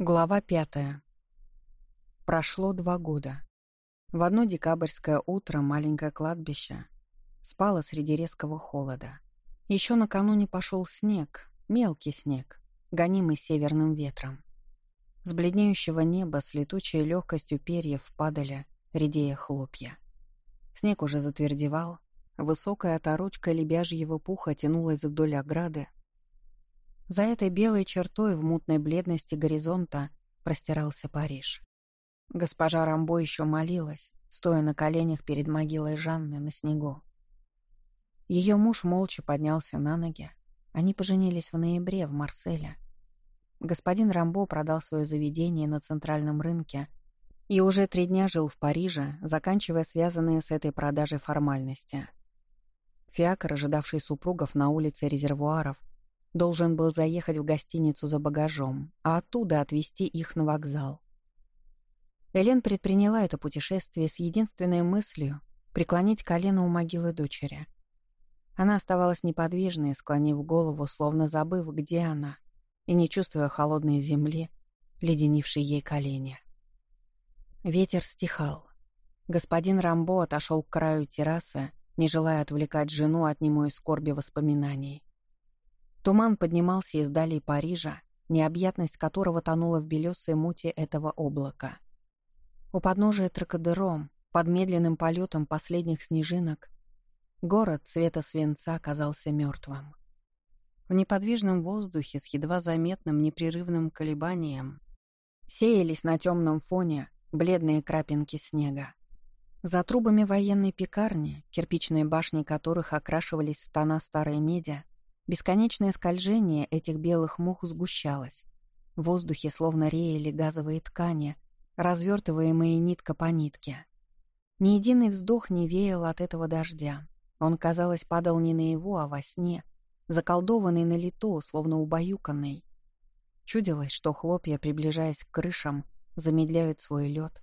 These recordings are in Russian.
Глава пятая. Прошло два года. В одно декабрьское утро маленькое кладбище спало среди резкого холода. Еще накануне пошел снег, мелкий снег, гонимый северным ветром. С бледнеющего неба с летучей легкостью перьев падали, редея хлопья. Снег уже затвердевал, высокая оторочка лебяжьего пуха тянулась вдоль ограды, за этой белой чертой в мутной бледности горизонта простирался Париж. Госпожа Рамбо еще молилась, стоя на коленях перед могилой Жанны на снегу. Ее муж молча поднялся на ноги. Они поженились в ноябре в Марселе. Господин Рамбо продал свое заведение на центральном рынке и уже три дня жил в Париже, заканчивая связанные с этой продажей формальности. Фиакр, ожидавший супругов на улице резервуаров, Должен был заехать в гостиницу за багажом, а оттуда отвезти их на вокзал. Элен предприняла это путешествие с единственной мыслью — преклонить колено у могилы дочери. Она оставалась неподвижной, склонив голову, словно забыв, где она, и не чувствуя холодной земли, леденившей ей колени. Ветер стихал. Господин Рамбо отошел к краю террасы, не желая отвлекать жену от немой скорби воспоминаний. Туман поднимался из далей Парижа, необъятность которого тонула в белесой муте этого облака. У подножия Тракадером, под медленным полетом последних снежинок, город цвета свинца казался мертвым. В неподвижном воздухе с едва заметным непрерывным колебанием сеялись на темном фоне бледные крапинки снега. За трубами военной пекарни, кирпичные башни которых окрашивались в тона старой меди, Бесконечное скольжение этих белых мух сгущалось. В воздухе словно реяли газовые ткани, развертываемые нитка по нитке. Ни единый вздох не веял от этого дождя. Он, казалось, падал не на его, а во сне, заколдованный на лето, словно убаюканный. Чудилось, что хлопья, приближаясь к крышам, замедляют свой лед.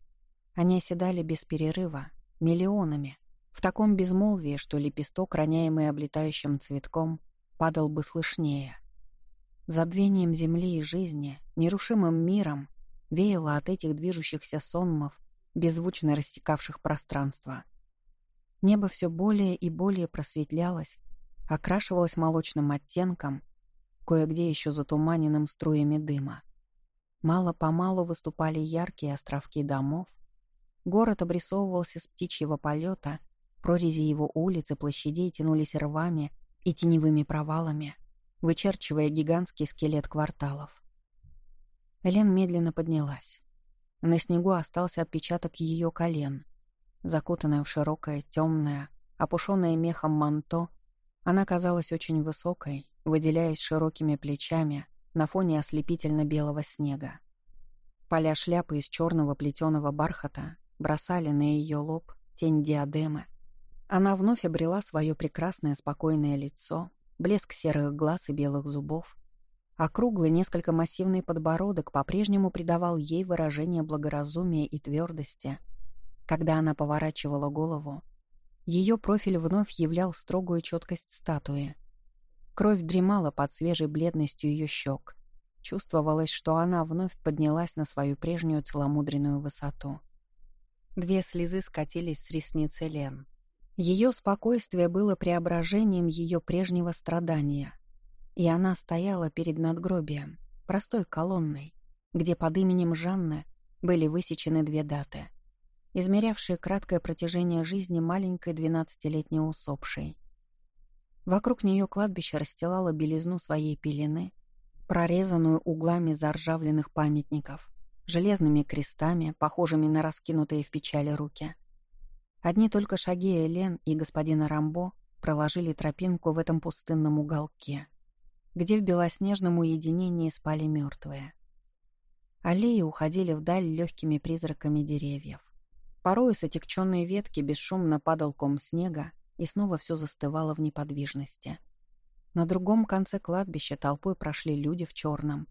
Они оседали без перерыва, миллионами, в таком безмолвии, что лепесток, роняемый облетающим цветком, падал бы слышнее. Забвением земли и жизни, нерушимым миром, веяло от этих движущихся сонмов, беззвучно рассекавших пространство. Небо все более и более просветлялось, окрашивалось молочным оттенком, кое-где еще затуманенным струями дыма. Мало-помалу выступали яркие островки домов. Город обрисовывался с птичьего полета, прорези его улиц и площадей тянулись рвами и теневыми провалами, вычерчивая гигантский скелет кварталов. Элен медленно поднялась. На снегу остался отпечаток ее колен. Закутанная в широкое, темное, опушенное мехом манто, она казалась очень высокой, выделяясь широкими плечами на фоне ослепительно-белого снега. Поля шляпы из черного плетеного бархата бросали на ее лоб тень диадемы, она вновь обрела свое прекрасное спокойное лицо, блеск серых глаз и белых зубов. Округлый, несколько массивный подбородок по-прежнему придавал ей выражение благоразумия и твердости. Когда она поворачивала голову, ее профиль вновь являл строгую четкость статуи. Кровь дремала под свежей бледностью ее щек. Чувствовалось, что она вновь поднялась на свою прежнюю целомудренную высоту. Две слезы скатились с ресниц Лен. Ее спокойствие было преображением ее прежнего страдания. И она стояла перед надгробием, простой колонной, где под именем Жанны были высечены две даты, измерявшие краткое протяжение жизни маленькой двенадцатилетней усопшей. Вокруг нее кладбище расстилало белизну своей пелены, прорезанную углами заржавленных памятников, железными крестами, похожими на раскинутые в печали руки — Одни только шаги Элен и господина Рамбо проложили тропинку в этом пустынном уголке, где в белоснежном уединении спали мертвые. Аллеи уходили вдаль легкими призраками деревьев. Порой с отекченной ветки бесшумно падал ком снега, и снова все застывало в неподвижности. На другом конце кладбища толпой прошли люди в черном.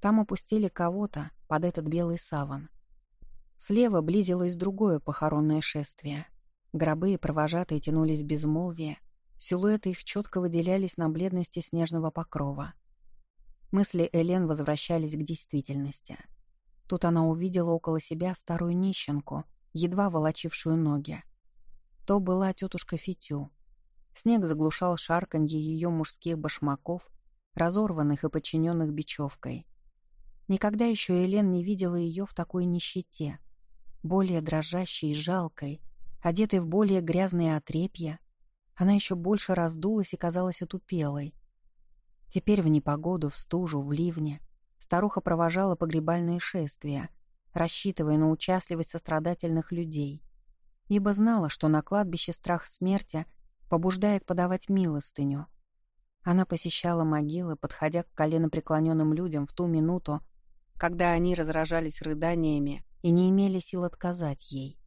Там опустили кого-то под этот белый саван. Слева близилось другое похоронное шествие. Гробы и провожатые тянулись безмолвие, силуэты их четко выделялись на бледности снежного покрова. Мысли Элен возвращались к действительности. Тут она увидела около себя старую нищенку, едва волочившую ноги. То была тетушка Фитю. Снег заглушал шарканье ее мужских башмаков, разорванных и подчиненных бечевкой. Никогда еще Элен не видела ее в такой нищете, более дрожащей и жалкой, одетой в более грязные отрепья. Она еще больше раздулась и казалась отупелой. Теперь в непогоду, в стужу, в ливне старуха провожала погребальные шествия, рассчитывая на участливость сострадательных людей, ибо знала, что на кладбище страх смерти побуждает подавать милостыню. Она посещала могилы, подходя к коленопреклоненным людям в ту минуту, когда они разражались рыданиями и не имели сил отказать ей.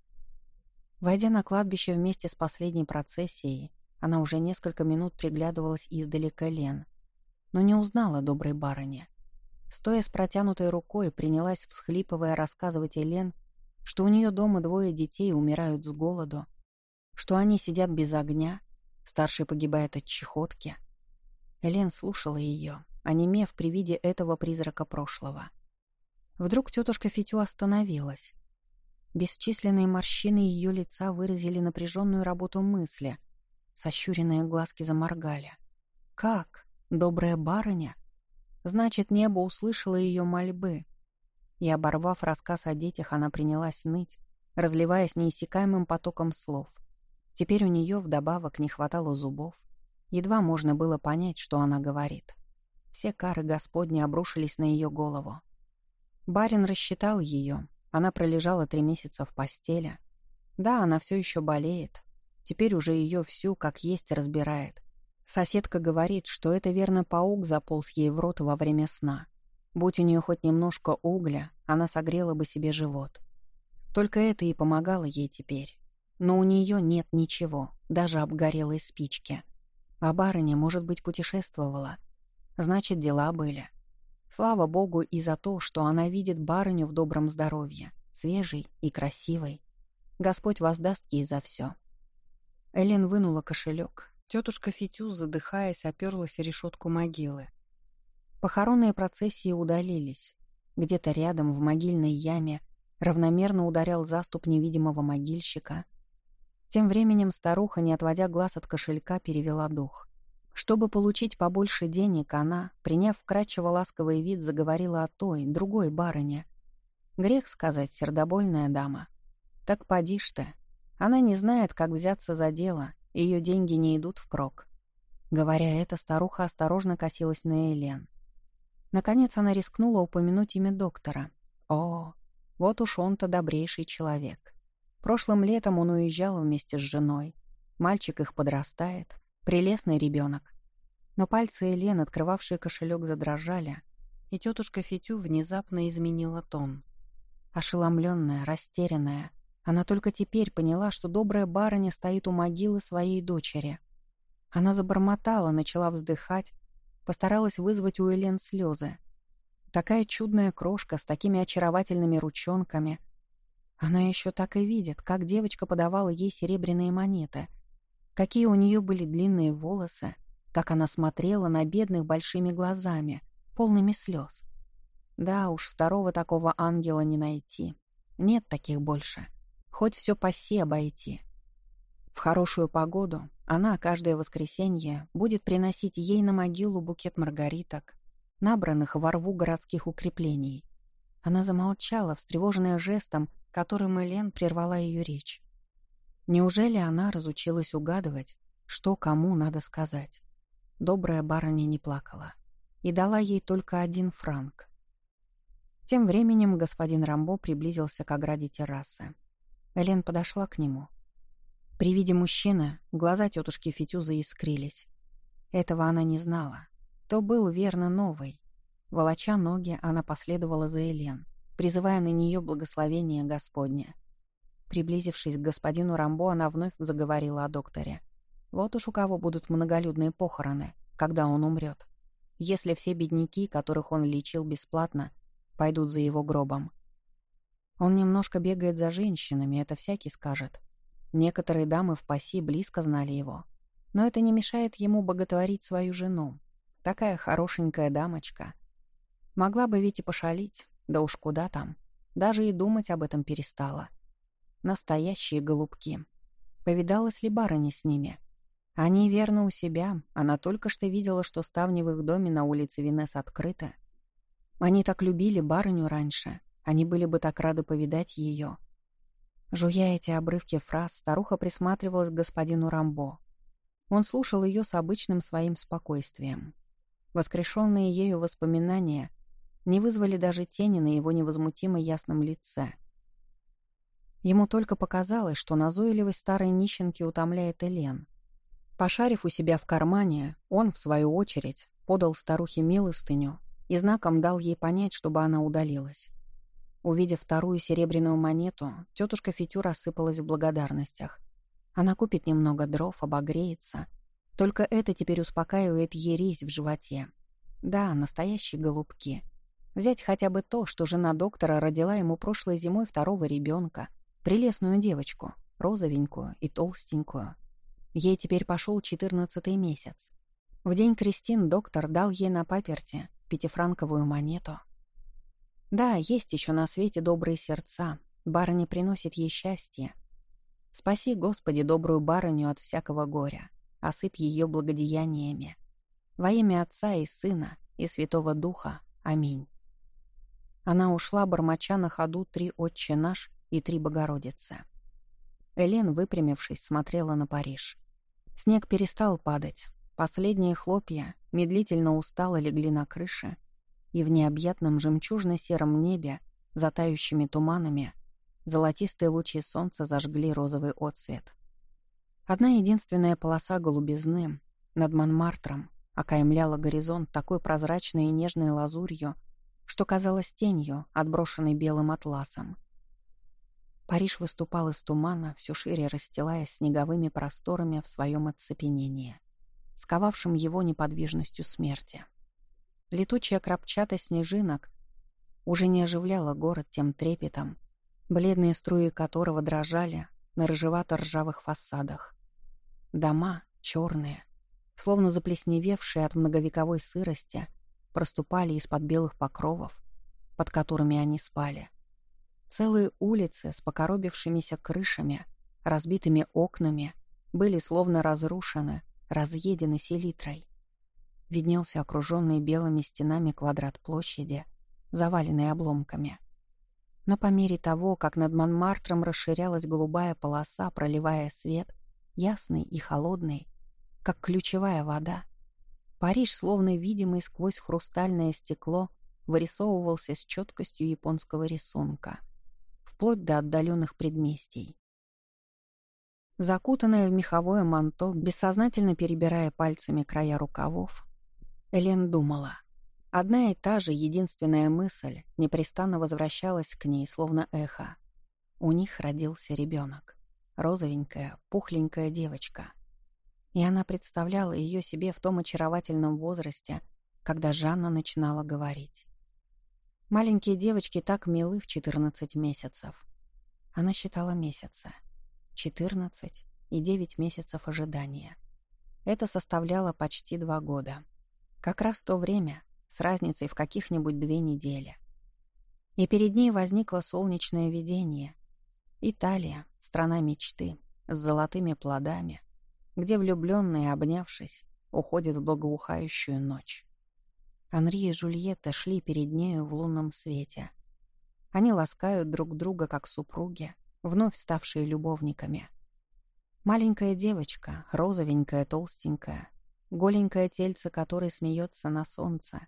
Войдя на кладбище вместе с последней процессией, она уже несколько минут приглядывалась издалека Лен, но не узнала доброй барыни. Стоя с протянутой рукой, принялась, всхлипывая, рассказывать Элен, что у нее дома двое детей умирают с голоду, что они сидят без огня, старший погибает от чехотки. Элен слушала ее, онемев при виде этого призрака прошлого. Вдруг тетушка Фитю остановилась. Бесчисленные морщины ее лица выразили напряженную работу мысли. Сощуренные глазки заморгали. «Как? Добрая барыня?» Значит, небо услышало ее мольбы. И, оборвав рассказ о детях, она принялась ныть, разливаясь неиссякаемым потоком слов. Теперь у нее вдобавок не хватало зубов. Едва можно было понять, что она говорит. Все кары Господни обрушились на ее голову. Барин рассчитал ее. Она пролежала три месяца в постели. Да, она все еще болеет. Теперь уже ее всю, как есть, разбирает. Соседка говорит, что это верно паук заполз ей в рот во время сна. Будь у нее хоть немножко угля, она согрела бы себе живот. Только это и помогало ей теперь. Но у нее нет ничего, даже обгорелой спички. А барыня, может быть, путешествовала. Значит, дела были. Слава богу и за то, что она видит барыню в добром здоровье, свежей и красивой. Господь воздаст ей за все. Элен вынула кошелек. Тетушка Фитю, задыхаясь, оперлась решетку могилы. Похоронные процессии удалились. Где-то рядом, в могильной яме, равномерно ударял заступ невидимого могильщика. Тем временем старуха, не отводя глаз от кошелька, перевела дух. Чтобы получить побольше денег, она, приняв вкрадчиво ласковый вид, заговорила о той, другой барыне. Грех сказать, сердобольная дама. Так поди ж ты. Она не знает, как взяться за дело, ее деньги не идут впрок. Говоря это, старуха осторожно косилась на Элен. Наконец она рискнула упомянуть имя доктора. О, вот уж он-то добрейший человек. Прошлым летом он уезжал вместе с женой. Мальчик их подрастает, Прелестный ребенок. Но пальцы Элен, открывавшие кошелек, задрожали, и тетушка Фитю внезапно изменила тон. Ошеломленная, растерянная, она только теперь поняла, что добрая барыня стоит у могилы своей дочери. Она забормотала, начала вздыхать, постаралась вызвать у Элен слезы. Такая чудная крошка с такими очаровательными ручонками. Она еще так и видит, как девочка подавала ей серебряные монеты — Какие у нее были длинные волосы, как она смотрела на бедных большими глазами, полными слез. Да уж, второго такого ангела не найти. Нет таких больше. Хоть все паси обойти. В хорошую погоду она каждое воскресенье будет приносить ей на могилу букет маргариток, набранных во рву городских укреплений. Она замолчала, встревоженная жестом, которым Элен прервала ее речь. Неужели она разучилась угадывать, что кому надо сказать? Добрая барыня не плакала и дала ей только один франк. Тем временем господин Рамбо приблизился к ограде террасы. Элен подошла к нему. При виде мужчины глаза тетушки Фитю заискрились. Этого она не знала. То был верно новый. Волоча ноги, она последовала за Элен, призывая на нее благословение Господня — Приблизившись к господину Рамбо, она вновь заговорила о докторе. Вот уж у кого будут многолюдные похороны, когда он умрет. Если все бедняки, которых он лечил бесплатно, пойдут за его гробом. Он немножко бегает за женщинами, это всякий скажет. Некоторые дамы в паси близко знали его. Но это не мешает ему боготворить свою жену. Такая хорошенькая дамочка. Могла бы ведь и пошалить, да уж куда там. даже и думать об этом перестала. Настоящие голубки. Повидалась ли барыня с ними? Они верно у себя. Она только что видела, что ставни в их доме на улице Винес открыты. Они так любили барыню раньше. Они были бы так рады повидать ее. Жуя эти обрывки фраз, старуха присматривалась к господину Рамбо. Он слушал ее с обычным своим спокойствием. Воскрешенные ею воспоминания не вызвали даже тени на его невозмутимо ясном лице. Ему только показалось, что назойливость старой нищенки утомляет Элен. Пошарив у себя в кармане, он, в свою очередь, подал старухе милостыню и знаком дал ей понять, чтобы она удалилась. Увидев вторую серебряную монету, тетушка Фитю рассыпалась в благодарностях. Она купит немного дров, обогреется, только это теперь успокаивает ересь в животе. Да, настоящие голубки. Взять хотя бы то, что жена доктора родила ему прошлой зимой второго ребенка, прелестную девочку, розовенькую и толстенькую. Ей теперь пошел четырнадцатый месяц. В день Кристин доктор дал ей на паперте пятифранковую монету. Да, есть еще на свете добрые сердца. Барыня приносит ей счастье. Спаси, Господи, добрую барыню от всякого горя осыпь ее благодеяниями. Во имя Отца и Сына и Святого Духа. Аминь. Она ушла, бормоча на ходу три «Отче наш» и три «Богородицы». Элен, выпрямившись, смотрела на Париж. Снег перестал падать. Последние хлопья медлительно устало легли на крыше, и в необъятном жемчужно-сером небе, затающими туманами, золотистые лучи солнца зажгли розовый отсвет. Одна единственная полоса голубизны над Монмартром окаймляла горизонт такой прозрачной и нежной лазурью, что казалось тенью, отброшенной белым атласом. Париж выступал из тумана, все шире расстилаясь снеговыми просторами в своем оцепенении, сковавшим его неподвижностью смерти. Летучая крапчатость снежинок уже не оживляла город тем трепетом, бледные струи которого дрожали на рыжевато-ржавых фасадах. Дома, черные, словно заплесневевшие от многовековой сырости, проступали из-под белых покровов, под которыми они спали. Целые улицы с покоробившимися крышами, разбитыми окнами, были словно разрушены, разъедены селитрой. Виднелся окруженный белыми стенами квадрат площади, заваленный обломками. Но по мере того, как над Монмартром расширялась голубая полоса, проливая свет, ясный и холодный, как ключевая вода. Париж, словно видимый сквозь хрустальное стекло, вырисовывался с четкостью японского рисунка, вплоть до отдаленных предместий. Закутанная в меховое манто, бессознательно перебирая пальцами края рукавов, Элен думала. Одна и та же единственная мысль непрестанно возвращалась к ней, словно эхо. У них родился ребенок розовенькая, пухленькая девочка. И она представляла ее себе в том очаровательном возрасте, когда Жанна начинала говорить. Маленькие девочки так милы в 14 месяцев. Она считала месяцы. 14 и 9 месяцев ожидания. Это составляло почти два года. Как раз то время, с разницей в каких-нибудь две недели. И перед ней возникло солнечное видение. Италия, страна мечты, с золотыми плодами, где влюбленные, обнявшись, уходят в благоухающую ночь. Анри и Жульетта шли перед нею в лунном свете. Они ласкают друг друга, как супруги, вновь ставшие любовниками. Маленькая девочка, розовенькая, толстенькая, голенькое тельце которой смеется на солнце.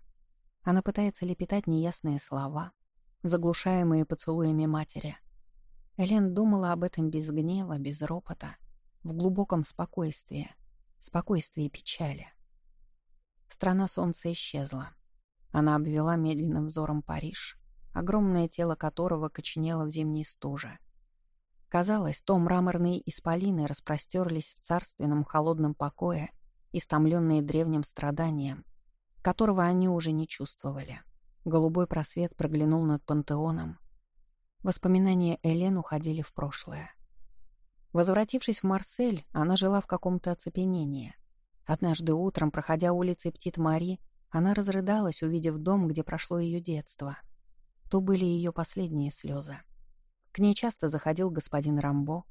Она пытается лепетать неясные слова, заглушаемые поцелуями матери — Элен думала об этом без гнева, без ропота, в глубоком спокойствии, спокойствии печали. Страна солнца исчезла. Она обвела медленным взором Париж, огромное тело которого коченело в зимней стуже. Казалось, то мраморные исполины распростерлись в царственном холодном покое, истомленные древним страданием, которого они уже не чувствовали. Голубой просвет проглянул над пантеоном, Воспоминания Элен уходили в прошлое. Возвратившись в Марсель, она жила в каком-то оцепенении. Однажды утром, проходя улицей Птит-Мари, она разрыдалась, увидев дом, где прошло ее детство. то были ее последние слезы. К ней часто заходил господин Рамбо.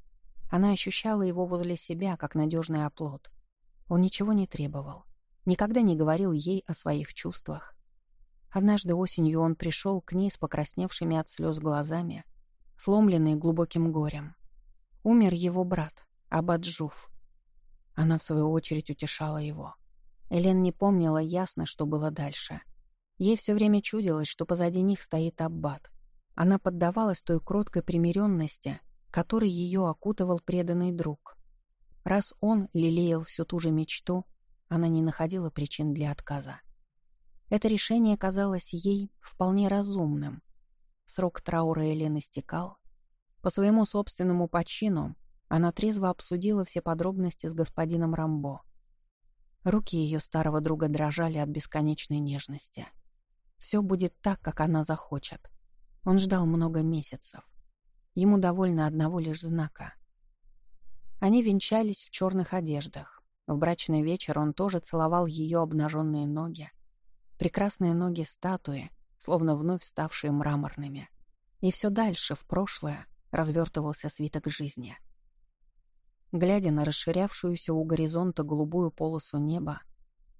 Она ощущала его возле себя, как надежный оплот. Он ничего не требовал, никогда не говорил ей о своих чувствах. Однажды осенью он пришел к ней с покрасневшими от слез глазами, сломленный глубоким горем. Умер его брат, Абаджуф. Она, в свою очередь, утешала его. Элен не помнила ясно, что было дальше. Ей все время чудилось, что позади них стоит Аббат. Она поддавалась той кроткой примиренности, которой ее окутывал преданный друг. Раз он лелеял всю ту же мечту, она не находила причин для отказа. Это решение казалось ей вполне разумным. Срок траура Элен истекал. По своему собственному почину она трезво обсудила все подробности с господином Рамбо. Руки ее старого друга дрожали от бесконечной нежности. Все будет так, как она захочет. Он ждал много месяцев. Ему довольно одного лишь знака. Они венчались в черных одеждах. В брачный вечер он тоже целовал ее обнаженные ноги. Прекрасные ноги статуи, словно вновь ставшие мраморными. И все дальше, в прошлое, развертывался свиток жизни. Глядя на расширявшуюся у горизонта голубую полосу неба,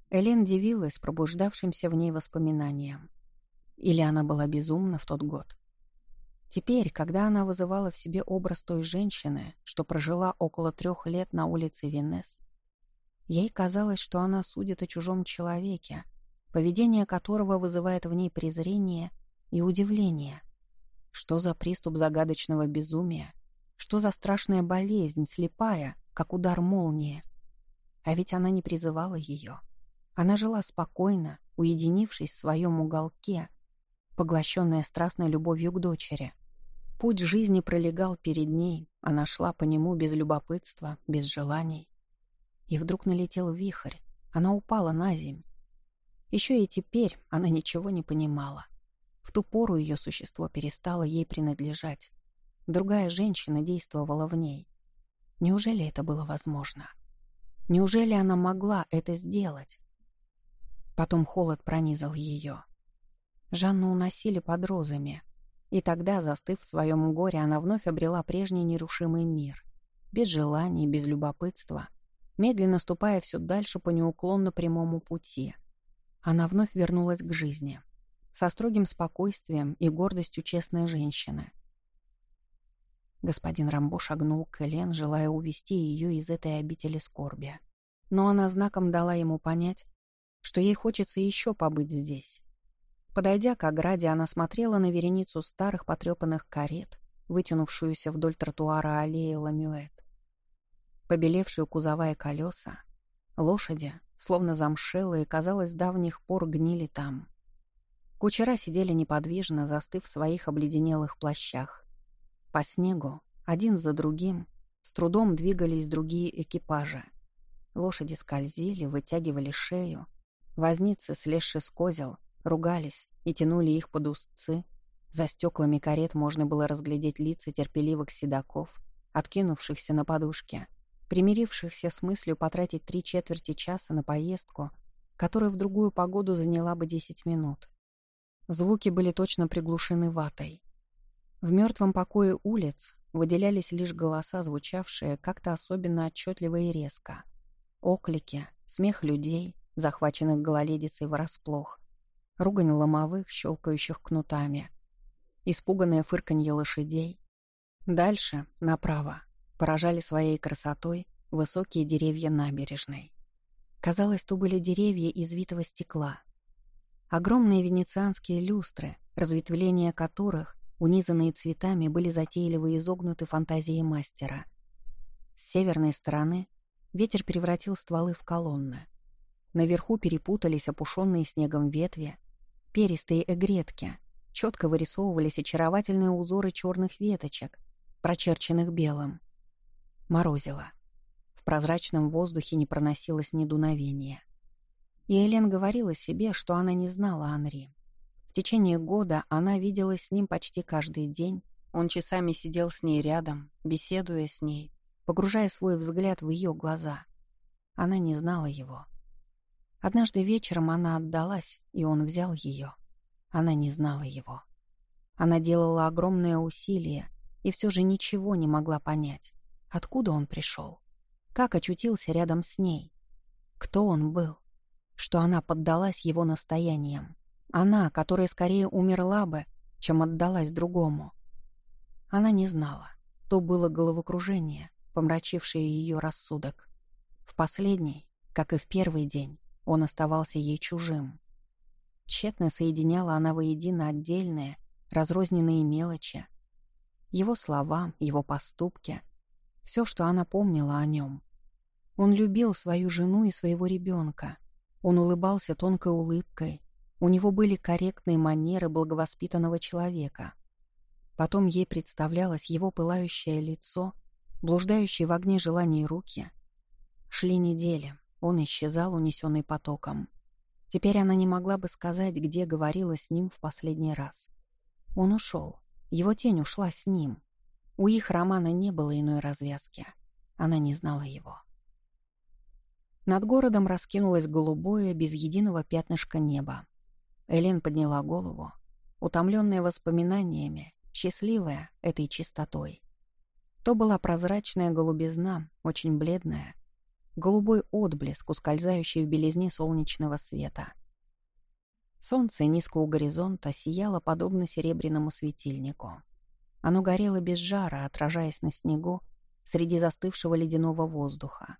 Элен дивилась пробуждавшимся в ней воспоминаниям. Или она была безумна в тот год? Теперь, когда она вызывала в себе образ той женщины, что прожила около трех лет на улице Венес, ей казалось, что она судит о чужом человеке, поведение которого вызывает в ней презрение и удивление. Что за приступ загадочного безумия? Что за страшная болезнь, слепая, как удар молнии? А ведь она не призывала ее. Она жила спокойно, уединившись в своем уголке, поглощенная страстной любовью к дочери. Путь жизни пролегал перед ней, она шла по нему без любопытства, без желаний. И вдруг налетел вихрь, она упала на земь. Еще и теперь она ничего не понимала. В ту пору ее существо перестало ей принадлежать. Другая женщина действовала в ней. Неужели это было возможно? Неужели она могла это сделать? Потом холод пронизал ее. Жанну уносили под розами, и тогда, застыв в своем горе, она вновь обрела прежний нерушимый мир. Без желаний, без любопытства, медленно ступая все дальше по неуклонно прямому пути. Она вновь вернулась к жизни. Со строгим спокойствием и гордостью честной женщины. Господин Рамбо шагнул к Элен, желая увести ее из этой обители скорби. Но она знаком дала ему понять, что ей хочется еще побыть здесь, Подойдя к ограде, она смотрела на вереницу старых потрепанных карет, вытянувшуюся вдоль тротуара аллеи Ламюэт. Побелевшие кузовая колеса, лошади, словно замшелые, казалось, давних пор гнили там. Кучера сидели неподвижно, застыв в своих обледенелых плащах. По снегу, один за другим, с трудом двигались другие экипажи. Лошади скользили, вытягивали шею. Возницы, слезши с козел, ругались и тянули их под узцы. За стеклами карет можно было разглядеть лица терпеливых седаков, откинувшихся на подушке, примирившихся с мыслью потратить три четверти часа на поездку, которая в другую погоду заняла бы десять минут. Звуки были точно приглушены ватой. В мертвом покое улиц выделялись лишь голоса, звучавшие как-то особенно отчетливо и резко. Оклики, смех людей, захваченных гололедицей врасплох, ругань ломовых, щелкающих кнутами, испуганное фырканье лошадей. Дальше, направо, поражали своей красотой высокие деревья набережной. Казалось, то были деревья из витого стекла. Огромные венецианские люстры, разветвления которых, унизанные цветами, были затейливо изогнуты фантазией мастера. С северной стороны ветер превратил стволы в колонны. Наверху перепутались опушенные снегом ветви, Перистые эгретки. Четко вырисовывались очаровательные узоры черных веточек, прочерченных белым. Морозило. В прозрачном воздухе не проносилось ни дуновения. И Элен говорила себе, что она не знала Анри. В течение года она виделась с ним почти каждый день. Он часами сидел с ней рядом, беседуя с ней, погружая свой взгляд в ее глаза. Она не знала его. Однажды вечером она отдалась, и он взял ее. Она не знала его. Она делала огромное усилие и все же ничего не могла понять. Откуда он пришел? Как очутился рядом с ней? Кто он был? Что она поддалась его настояниям? Она, которая скорее умерла бы, чем отдалась другому. Она не знала. То было головокружение, помрачившее ее рассудок. В последний, как и в первый день, он оставался ей чужим. Тщетно соединяла она воедино отдельные, разрозненные мелочи. Его слова, его поступки, все, что она помнила о нем. Он любил свою жену и своего ребенка. Он улыбался тонкой улыбкой. У него были корректные манеры благовоспитанного человека. Потом ей представлялось его пылающее лицо, блуждающие в огне желаний руки. Шли недели, он исчезал, унесенный потоком. Теперь она не могла бы сказать, где говорила с ним в последний раз. Он ушел. Его тень ушла с ним. У их романа не было иной развязки. Она не знала его. Над городом раскинулось голубое, без единого пятнышка неба. Элен подняла голову, утомленная воспоминаниями, счастливая этой чистотой. То была прозрачная голубизна, очень бледная, голубой отблеск, ускользающий в белизне солнечного света. Солнце низко у горизонта сияло подобно серебряному светильнику. Оно горело без жара, отражаясь на снегу среди застывшего ледяного воздуха.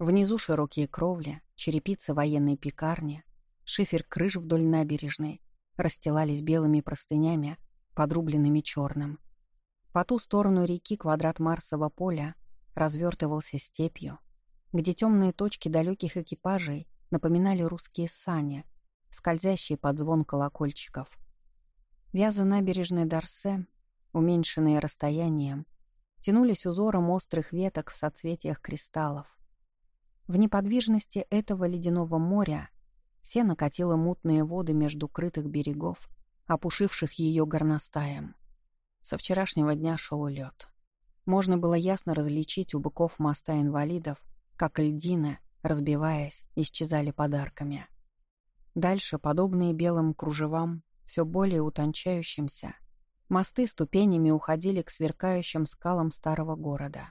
Внизу широкие кровли, черепицы военной пекарни, шифер крыш вдоль набережной расстилались белыми простынями, подрубленными черным. По ту сторону реки квадрат Марсового поля развертывался степью, где темные точки далеких экипажей напоминали русские сани, скользящие под звон колокольчиков. Вязы набережной Дарсе, уменьшенные расстоянием, тянулись узором острых веток в соцветиях кристаллов. В неподвижности этого ледяного моря все накатило мутные воды между крытых берегов, опушивших ее горностаем. Со вчерашнего дня шел лед. Можно было ясно различить у быков моста инвалидов как льдины, разбиваясь, исчезали подарками. Дальше, подобные белым кружевам, все более утончающимся, мосты ступенями уходили к сверкающим скалам старого города,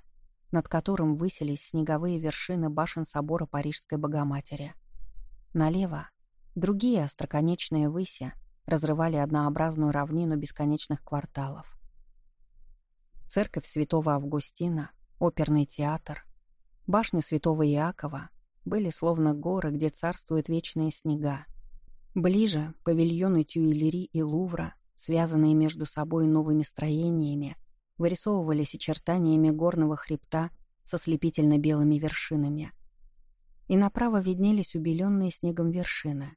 над которым высились снеговые вершины башен собора Парижской Богоматери. Налево другие остроконечные выси разрывали однообразную равнину бесконечных кварталов. Церковь святого Августина, оперный театр, Башни святого Иакова были словно горы, где царствуют вечные снега. Ближе — павильоны Тюильри и Лувра, связанные между собой новыми строениями, вырисовывались очертаниями горного хребта со слепительно-белыми вершинами. И направо виднелись убеленные снегом вершины.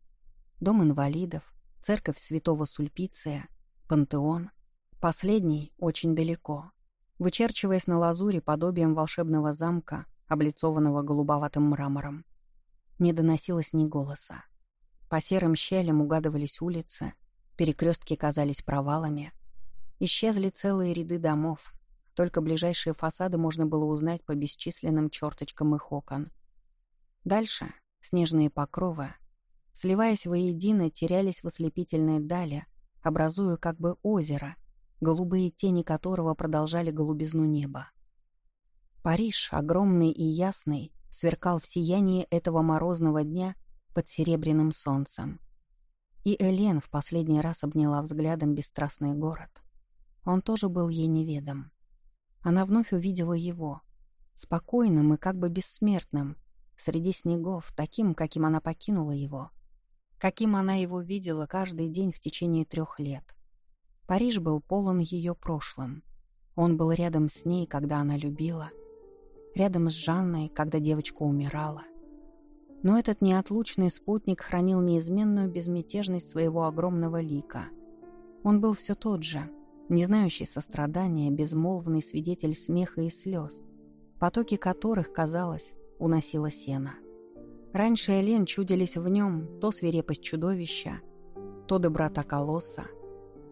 Дом инвалидов, церковь святого Сульпиция, пантеон. Последний очень далеко. Вычерчиваясь на лазуре подобием волшебного замка, облицованного голубоватым мрамором. Не доносилось ни голоса. По серым щелям угадывались улицы, перекрестки казались провалами. Исчезли целые ряды домов, только ближайшие фасады можно было узнать по бесчисленным черточкам их окон. Дальше снежные покровы, сливаясь воедино, терялись в ослепительной дали, образуя как бы озеро, голубые тени которого продолжали голубизну неба. Париж, огромный и ясный, сверкал в сиянии этого морозного дня под серебряным солнцем. И Элен в последний раз обняла взглядом бесстрастный город. Он тоже был ей неведом. Она вновь увидела его, спокойным и как бы бессмертным, среди снегов, таким, каким она покинула его, каким она его видела каждый день в течение трех лет. Париж был полон ее прошлым. Он был рядом с ней, когда она любила — рядом с Жанной, когда девочка умирала. Но этот неотлучный спутник хранил неизменную безмятежность своего огромного лика. Он был все тот же, не знающий сострадания, безмолвный свидетель смеха и слез, потоки которых, казалось, уносило сено. Раньше Элен чудились в нем то свирепость чудовища, то доброта колосса.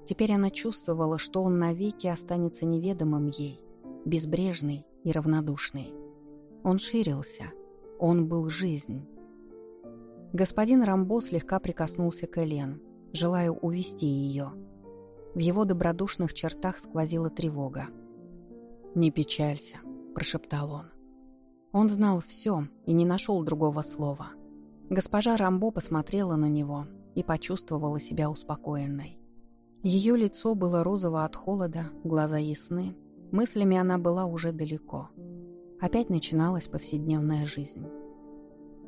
Теперь она чувствовала, что он навеки останется неведомым ей, безбрежный и равнодушный. Он ширился. Он был жизнь. Господин Рамбо слегка прикоснулся к Элен, желая увести ее. В его добродушных чертах сквозила тревога. «Не печалься», — прошептал он. Он знал все и не нашел другого слова. Госпожа Рамбо посмотрела на него и почувствовала себя успокоенной. Ее лицо было розово от холода, глаза ясны, мыслями она была уже далеко. Опять начиналась повседневная жизнь.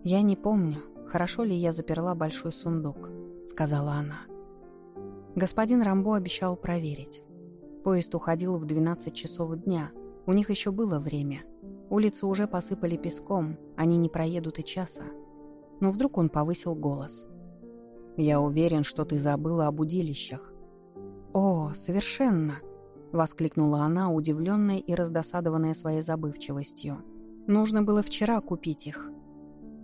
«Я не помню, хорошо ли я заперла большой сундук», — сказала она. Господин Рамбо обещал проверить. Поезд уходил в 12 часов дня. У них еще было время. Улицы уже посыпали песком, они не проедут и часа. Но вдруг он повысил голос. «Я уверен, что ты забыла об удилищах». «О, совершенно!» — воскликнула она, удивленная и раздосадованная своей забывчивостью. «Нужно было вчера купить их».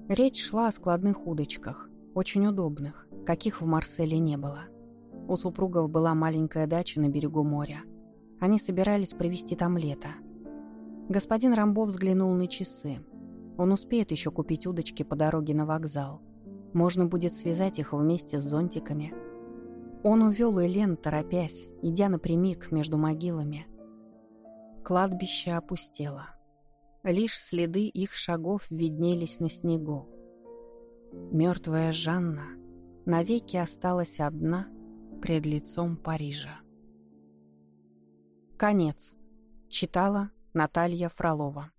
Речь шла о складных удочках, очень удобных, каких в Марселе не было. У супругов была маленькая дача на берегу моря. Они собирались провести там лето. Господин Рамбо взглянул на часы. Он успеет еще купить удочки по дороге на вокзал. Можно будет связать их вместе с зонтиками. Он увел Элен, торопясь, идя напрямик между могилами. Кладбище опустело. Лишь следы их шагов виднелись на снегу. Мертвая Жанна навеки осталась одна пред лицом Парижа. Конец. Читала Наталья Фролова.